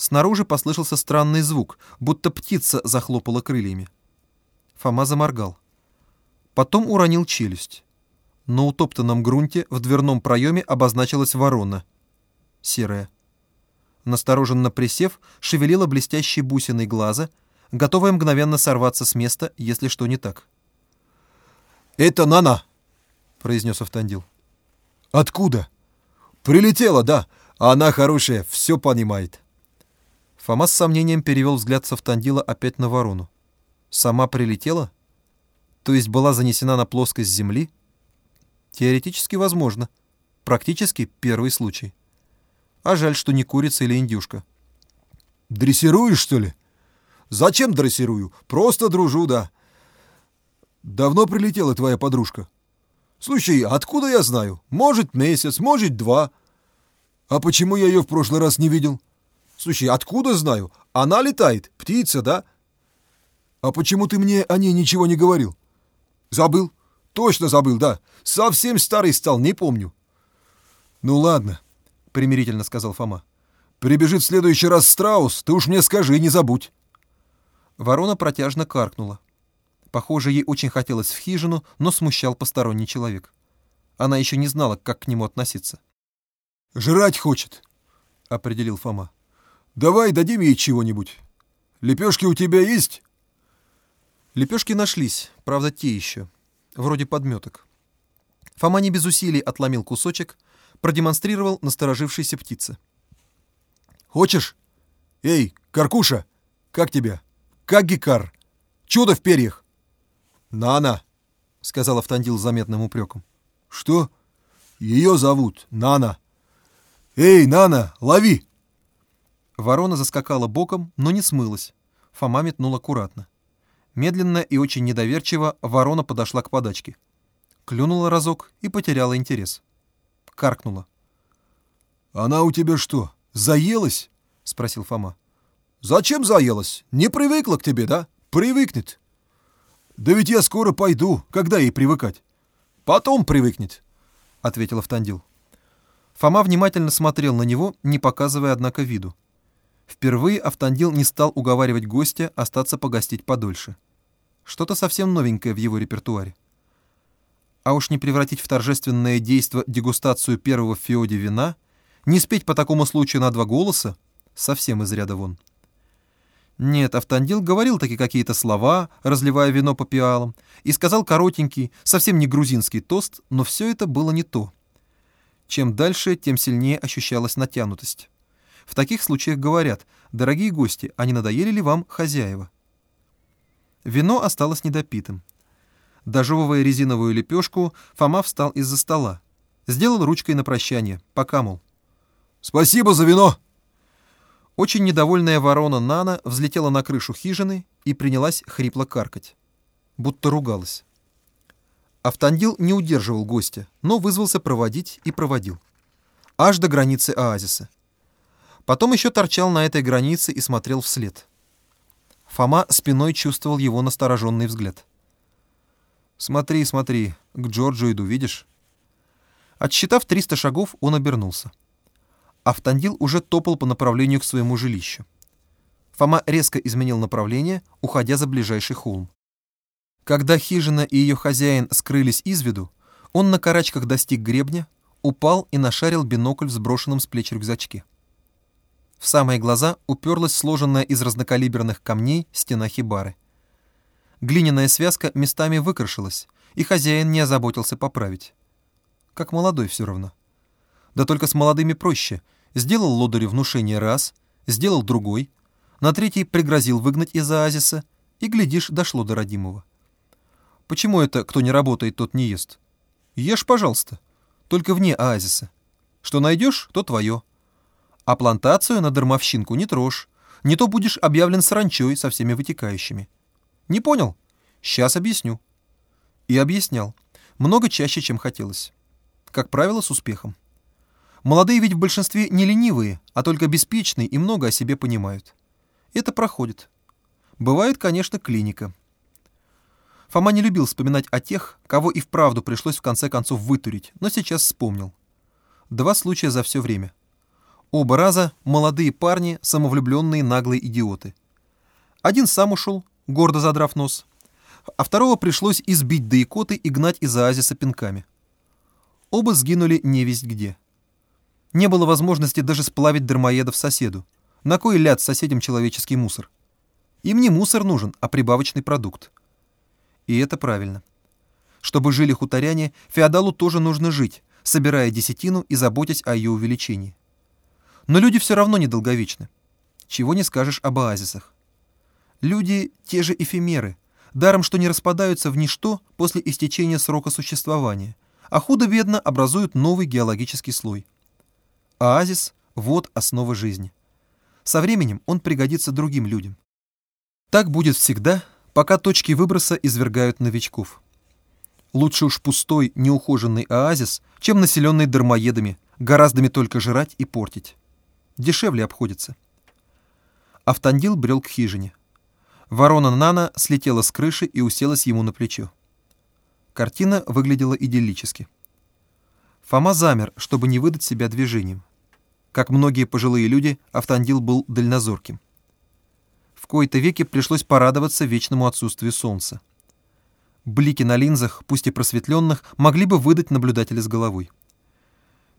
Снаружи послышался странный звук, будто птица захлопала крыльями. Фома заморгал. Потом уронил челюсть. На утоптанном грунте в дверном проеме обозначилась ворона. Серая. Настороженно присев, шевелила блестящей бусиной глаза, готовая мгновенно сорваться с места, если что не так. «Это Нана!» — произнес Автандил. «Откуда?» «Прилетела, да. Она хорошая, все понимает». Фома с сомнением перевел взгляд с Автандила опять на ворону. «Сама прилетела? То есть была занесена на плоскость Земли?» «Теоретически возможно. Практически первый случай. А жаль, что не курица или индюшка». «Дрессируешь, что ли?» «Зачем дрессирую? Просто дружу, да». «Давно прилетела твоя подружка?» «Слушай, откуда я знаю? Может, месяц, может, два». «А почему я ее в прошлый раз не видел?» «Слушай, откуда знаю? Она летает, птица, да?» «А почему ты мне о ней ничего не говорил?» «Забыл. Точно забыл, да. Совсем старый стал, не помню». «Ну ладно», — примирительно сказал Фома. «Прибежит в следующий раз страус, ты уж мне скажи, не забудь». Ворона протяжно каркнула. Похоже, ей очень хотелось в хижину, но смущал посторонний человек. Она еще не знала, как к нему относиться. «Жрать хочет», — определил Фома. «Давай дадим ей чего-нибудь. Лепешки у тебя есть?» Лепешки нашлись, правда, те еще. Вроде подметок. Фома не без усилий отломил кусочек, продемонстрировал насторожившейся птице. «Хочешь? Эй, Каркуша, как тебя? Как Гикар? Чудо в перьях!» «Нана», — сказал Автандил с заметным упреком. «Что? Ее зовут Нана». «Эй, Нана, лови!» Ворона заскакала боком, но не смылась. Фома метнул аккуратно. Медленно и очень недоверчиво ворона подошла к подачке. Клюнула разок и потеряла интерес. Каркнула. «Она у тебя что, заелась?» — спросил Фома. «Зачем заелась? Не привыкла к тебе, да? Привыкнет». «Да ведь я скоро пойду. Когда ей привыкать?» «Потом привыкнет», — ответил Автандил. Фома внимательно смотрел на него, не показывая, однако, виду. Впервые Автандил не стал уговаривать гостя остаться погостить подольше. Что-то совсем новенькое в его репертуаре. А уж не превратить в торжественное действо дегустацию первого в Феоде вина, не спеть по такому случаю на два голоса, совсем из ряда вон. Нет, Автандил говорил таки какие-то слова, разливая вино по пиалам, и сказал коротенький, совсем не грузинский тост, но все это было не то. Чем дальше, тем сильнее ощущалась натянутость. В таких случаях говорят, дорогие гости, а не надоели ли вам хозяева? Вино осталось недопитым. Дожевывая резиновую лепешку, Фома встал из-за стола. Сделал ручкой на прощание, пока, мол. «Спасибо за вино!» Очень недовольная ворона Нана взлетела на крышу хижины и принялась хрипло каркать. Будто ругалась. Автандил не удерживал гостя, но вызвался проводить и проводил. Аж до границы оазиса. Потом еще торчал на этой границе и смотрел вслед. Фома спиной чувствовал его настороженный взгляд. «Смотри, смотри, к Джорджу иду, видишь?» Отсчитав 300 шагов, он обернулся. Автандил уже топал по направлению к своему жилищу. Фома резко изменил направление, уходя за ближайший холм. Когда хижина и ее хозяин скрылись из виду, он на карачках достиг гребня, упал и нашарил бинокль в сброшенном с плеч рюкзачке. В самые глаза уперлась сложенная из разнокалиберных камней стена хибары. Глиняная связка местами выкрашилась, и хозяин не озаботился поправить. Как молодой все равно. Да только с молодыми проще. Сделал лодырю внушение раз, сделал другой, на третий пригрозил выгнать из оазиса, и, глядишь, дошло до родимого. Почему это кто не работает, тот не ест? Ешь, пожалуйста, только вне оазиса. Что найдешь, то твое. А плантацию на дармовщинку не трожь, не то будешь объявлен саранчой со всеми вытекающими. Не понял? Сейчас объясню. И объяснял. Много чаще, чем хотелось. Как правило, с успехом. Молодые ведь в большинстве не ленивые, а только беспечные и много о себе понимают. Это проходит. Бывает, конечно, клиника. Фома не любил вспоминать о тех, кого и вправду пришлось в конце концов вытурить, но сейчас вспомнил. Два случая за все время. Оба раза молодые парни, самовлюбленные наглые идиоты. Один сам ушел, гордо задрав нос, а второго пришлось избить до икоты и гнать из оазиса пинками. Оба сгинули невесть где. Не было возможности даже сплавить дармоедов соседу. На кой ляд соседям человеческий мусор? Им не мусор нужен, а прибавочный продукт. И это правильно. Чтобы жили хуторяне, феодалу тоже нужно жить, собирая десятину и заботясь о ее увеличении. Но люди все равно недолговечны. Чего не скажешь об оазисах. Люди — те же эфемеры, даром что не распадаются в ничто после истечения срока существования, а худо-бедно образуют новый геологический слой. Оазис — вот основа жизни. Со временем он пригодится другим людям. Так будет всегда, пока точки выброса извергают новичков. Лучше уж пустой, неухоженный оазис, чем населенный дармоедами, гораздо только жрать и портить. Дешевле обходится. Автандил брел к хижине. Ворона Нана слетела с крыши и уселась ему на плечо. Картина выглядела идиллически. Фома замер, чтобы не выдать себя движением. Как многие пожилые люди, Автандил был дальнозорким. В кои-то веки пришлось порадоваться вечному отсутствию солнца. Блики на линзах, пусть и просветленных, могли бы выдать наблюдателя с головой.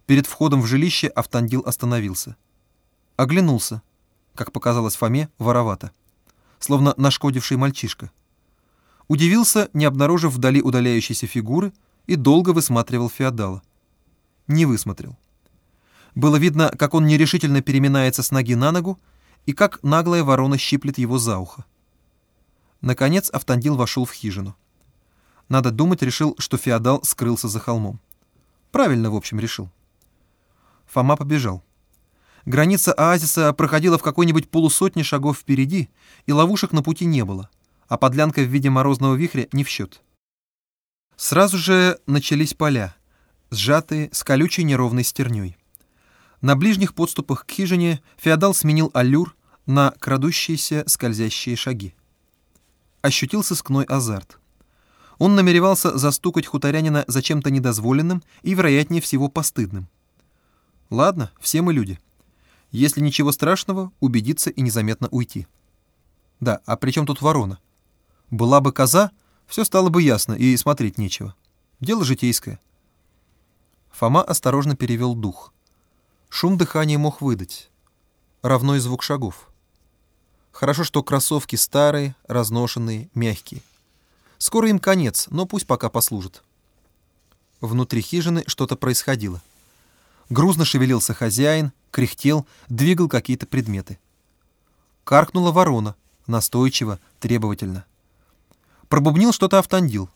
Перед входом в жилище Автандил остановился. Оглянулся. Как показалось Фоме, воровато. Словно нашкодивший мальчишка. Удивился, не обнаружив вдали удаляющейся фигуры, и долго высматривал феодала. Не высмотрел. Было видно, как он нерешительно переминается с ноги на ногу, и как наглая ворона щиплет его за ухо. Наконец Автандил вошел в хижину. Надо думать, решил, что феодал скрылся за холмом. Правильно, в общем, решил. Фома побежал. Граница оазиса проходила в какой-нибудь полусотни шагов впереди, и ловушек на пути не было, а подлянка в виде морозного вихря не в счет. Сразу же начались поля, сжатые с колючей неровной стерней. На ближних подступах к хижине феодал сменил аллюр на крадущиеся скользящие шаги. Ощутил сыскной азарт. Он намеревался застукать хуторянина за чем-то недозволенным и, вероятнее всего, постыдным. Ладно, все мы люди. Если ничего страшного, убедиться и незаметно уйти. Да, а при чем тут ворона? Была бы коза, все стало бы ясно и смотреть нечего. Дело житейское. Фома осторожно перевел дух. Шум дыхания мог выдать. Равно и звук шагов. Хорошо, что кроссовки старые, разношенные, мягкие. Скоро им конец, но пусть пока послужит. Внутри хижины что-то происходило. Грузно шевелился хозяин, кряхтел, двигал какие-то предметы. Каркнула ворона, настойчиво, требовательно. Пробубнил что-то автандил.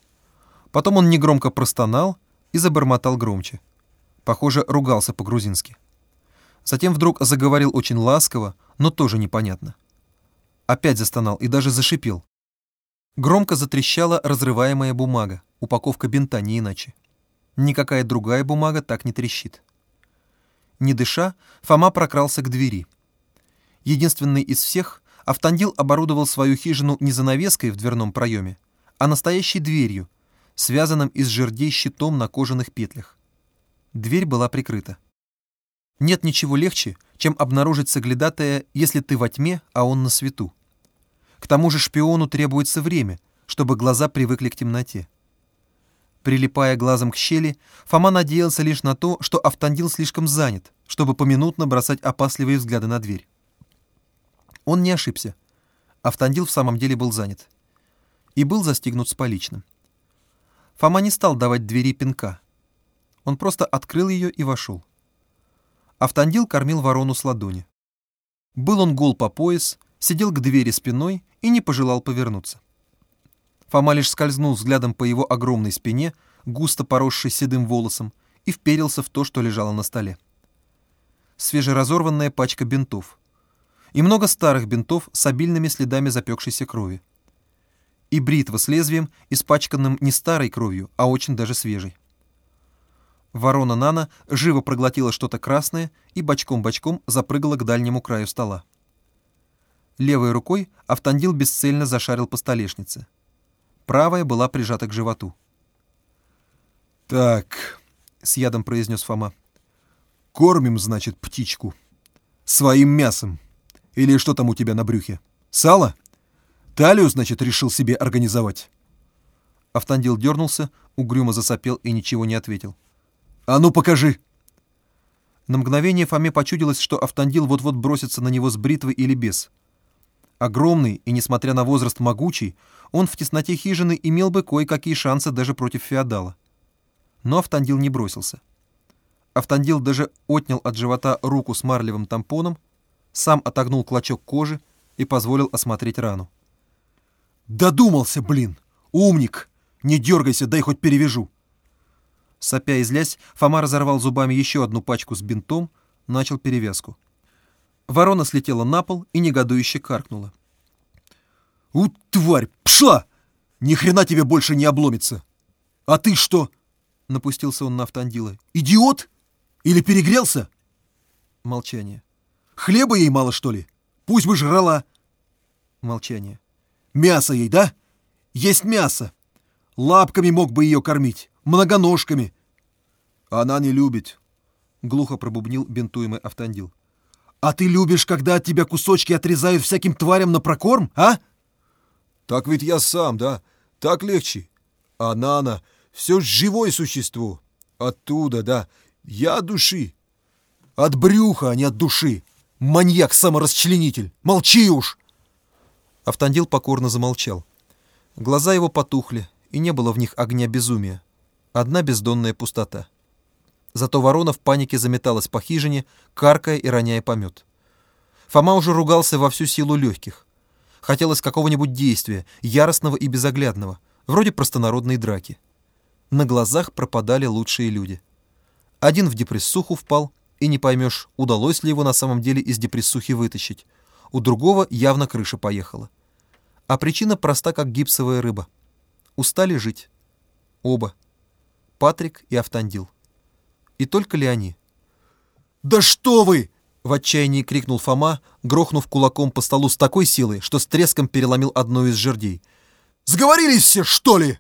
Потом он негромко простонал и забормотал громче. Похоже, ругался по-грузински. Затем вдруг заговорил очень ласково, но тоже непонятно. Опять застонал и даже зашипел. Громко затрещала разрываемая бумага, упаковка бинта не иначе. Никакая другая бумага так не трещит. Не дыша, Фома прокрался к двери. Единственный из всех, Автандил оборудовал свою хижину не занавеской в дверном проеме, а настоящей дверью, связанным из жердей щитом на кожаных петлях. Дверь была прикрыта. Нет ничего легче, чем обнаружить соглядатая, если ты во тьме, а он на свету. К тому же шпиону требуется время, чтобы глаза привыкли к темноте. Прилипая глазом к щели, Фома надеялся лишь на то, что Автандил слишком занят, чтобы поминутно бросать опасливые взгляды на дверь. Он не ошибся. Автандил в самом деле был занят. И был застигнут с поличным. Фома не стал давать двери пинка. Он просто открыл ее и вошел. Автандил кормил ворону с ладони. Был он гол по пояс, сидел к двери спиной и не пожелал повернуться. Фома лишь скользнул взглядом по его огромной спине, густо поросшей седым волосом, и вперился в то, что лежало на столе. Свежеразорванная пачка бинтов. И много старых бинтов с обильными следами запекшейся крови. И бритва с лезвием, испачканным не старой кровью, а очень даже свежей. Ворона Нана живо проглотила что-то красное и бочком-бочком запрыгала к дальнему краю стола. Левой рукой Автандил бесцельно зашарил по столешнице. Правая была прижата к животу. «Так», — с ядом произнес Фома, — «кормим, значит, птичку. Своим мясом. Или что там у тебя на брюхе? Сало? Талию, значит, решил себе организовать?» Автандил дернулся, угрюмо засопел и ничего не ответил. «А ну покажи!» На мгновение Фоме почудилось, что Автандил вот-вот бросится на него с бритвы или без. Огромный и, несмотря на возраст, могучий, он в тесноте хижины имел бы кое-какие шансы даже против феодала. Но Автандил не бросился. Автандил даже отнял от живота руку с марлевым тампоном, сам отогнул клочок кожи и позволил осмотреть рану. «Додумался, блин! Умник! Не дергайся, дай хоть перевяжу!» Сопя и злясь, Фома разорвал зубами еще одну пачку с бинтом, начал перевязку. Ворона слетела на пол и негодующе каркнула. «У, тварь, пшла! Ни хрена тебе больше не обломится! А ты что?» — напустился он на Автандила. «Идиот? Или перегрелся?» Молчание. «Хлеба ей мало, что ли? Пусть бы жрала!» Молчание. «Мясо ей, да? Есть мясо! Лапками мог бы ее кормить, многоножками!» «Она не любит», — глухо пробубнил бинтуемый Автандил. «А ты любишь, когда от тебя кусочки отрезают всяким тварям на прокорм, а?» «Так ведь я сам, да? Так легче. А Нана все живое существо. Оттуда, да. Я души. От брюха, а не от души. Маньяк-саморасчленитель. Молчи уж!» Автандил покорно замолчал. Глаза его потухли, и не было в них огня безумия. Одна бездонная пустота. Зато ворона в панике заметалась по хижине, каркая и роняя помет. Фома уже ругался во всю силу легких. Хотелось какого-нибудь действия, яростного и безоглядного, вроде простонародной драки. На глазах пропадали лучшие люди. Один в депрессуху впал, и не поймешь, удалось ли его на самом деле из депрессухи вытащить. У другого явно крыша поехала. А причина проста, как гипсовая рыба. Устали жить. Оба. Патрик и Автандил. И только ли они? «Да что вы!» — в отчаянии крикнул Фома, грохнув кулаком по столу с такой силой, что с треском переломил одну из жердей. «Сговорились все, что ли?»